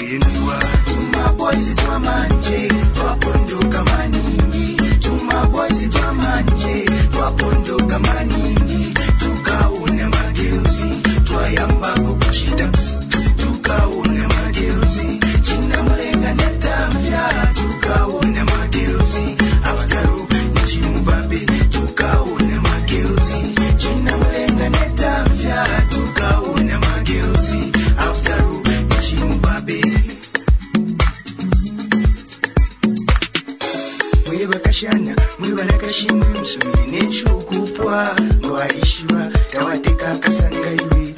feeling. bakashana mwe barakashimwe musomere n'enshuka upwa ngo aishiba tawateka akasangaiwe